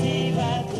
Viva tu